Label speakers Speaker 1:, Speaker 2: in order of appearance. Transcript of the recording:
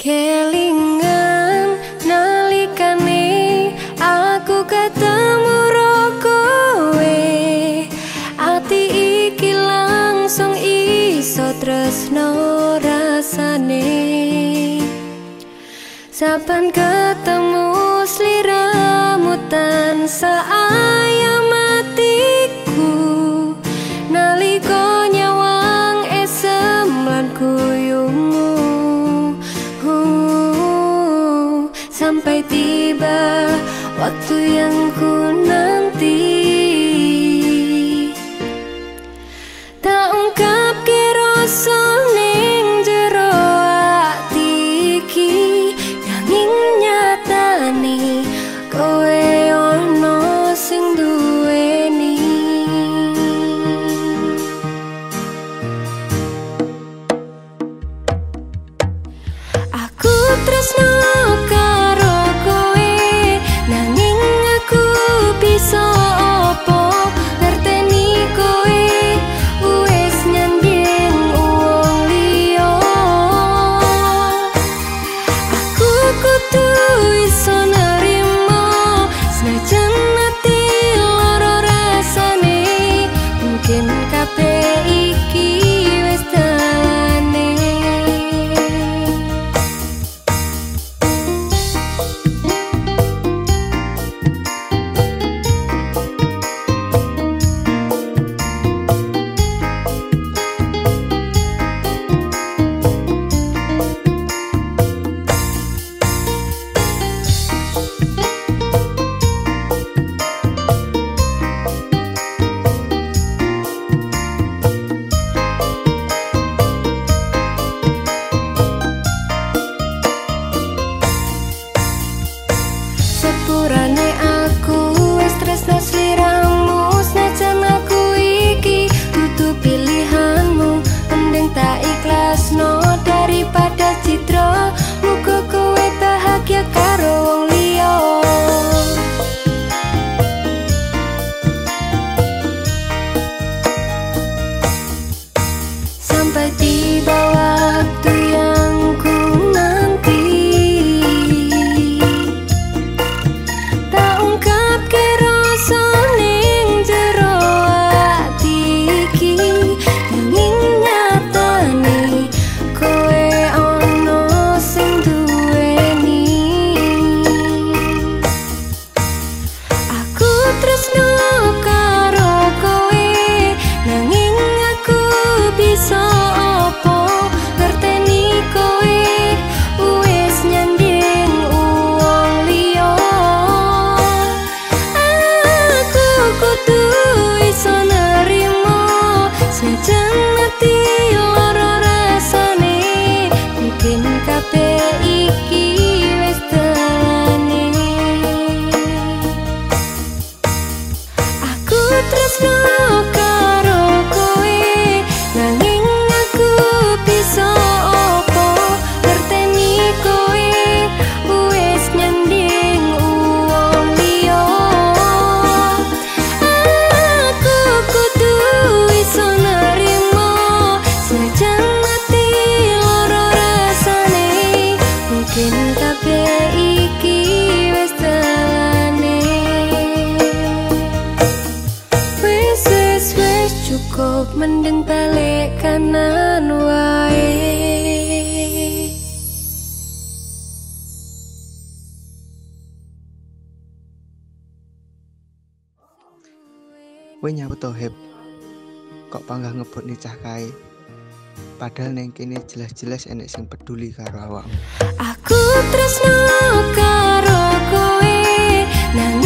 Speaker 1: Kelingan nalikane aku ketemu rokowe Ati iki langsung iso tresno rasane. Saban ketemu sliramu tansah waktu yang ku nanti. Tak ungkap kiroso ning jero ati iki nanging nyatani kowe ono sing duweni. Aku tresno sky Kok mending balik kanan wae
Speaker 2: Wenya nyawa tohib Kok panggah ngebut nicah kae? Padahal neng kini jelas-jelas enek sing peduli karo awakmu.
Speaker 1: Aku tresno karo kowe nang